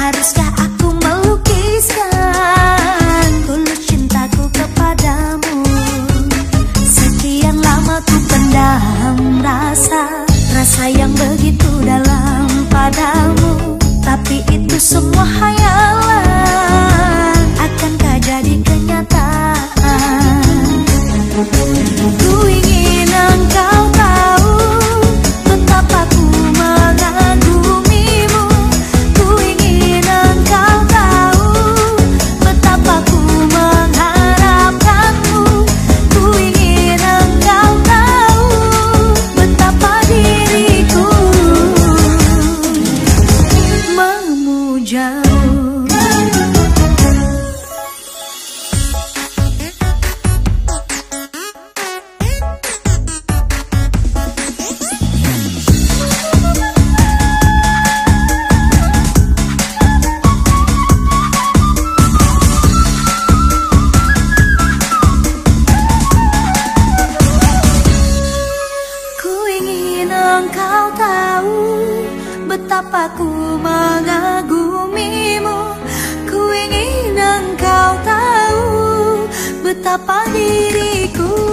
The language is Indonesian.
Haruskah aku melukiskan Tulus cintaku kepadamu? Sekian lama ku pendam rasa Rasa yang begitu dalam padamu. ya. betapa ku mengagumimu? Ku ingin engkau tahu betapa diriku